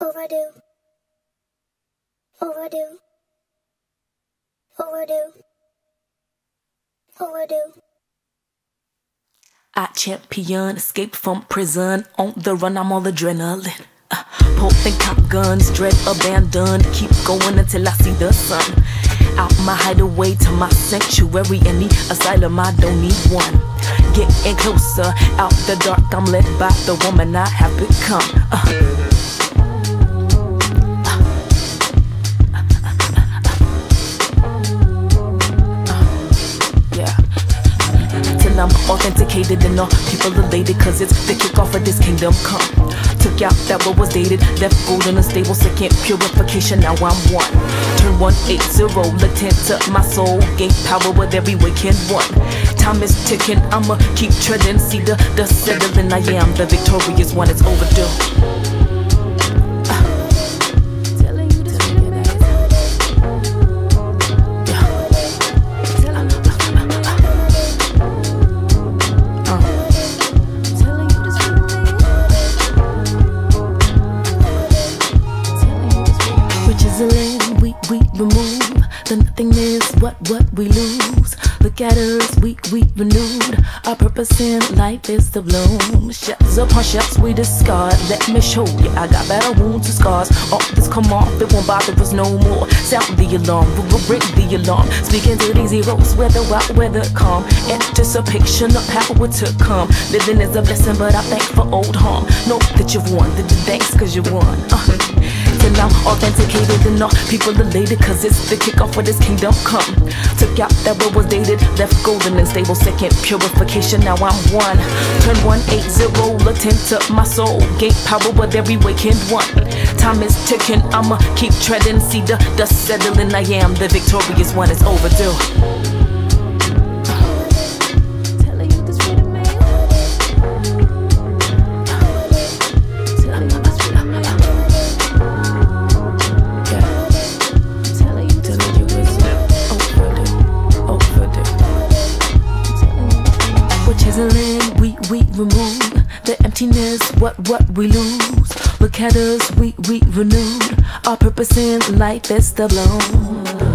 Overdue. Overdue. Overdue. Overdue. I champion, escape from prison. On the run, I'm all adrenaline. Uh, and cop guns, dread abandoned. Keep going until I see the sun. Out my hideaway to my sanctuary, any asylum, I don't need one. Getting closer, out the dark, I'm led by the woman I have become. Uh, Till I'm authenticated and all people elated Cause it's the kickoff of this kingdom come. Took out that what was dated Left gold in a stable second Purification, now I'm one. Turn 180, latent to my soul Gain power with every waking one. Time is ticking, I'ma keep treading See the, the settling, I am the victorious one It's overdue nothingness, what, we lose. Look at us, we, we renewed. Our purpose in life is to bloom. Shells upon shells we discard. Let me show you, I got battle wounds and scars. All this come off, it won't bother us no more. Sound the alarm, we will break the alarm. Speaking to these heroes, whether out, whether calm. Anticipation of power to come. Living is a blessing, but I thank for old harm. Know that you've won, that the thanks cause you won. Uh. Till I'm authenticated enough. People elated cause it's the kickoff for this kingdom come. Took out that what was dated Left golden and stable second Purification. Now I'm one. Turn 180 latent to my soul. Gain power with every waking one. Time is ticking I'ma keep treading. See the dust settling. I am the victorious one. It's overdue remove The emptiness, what, what we lose. Look at us, we, we renewed. Our purpose in life is to bloom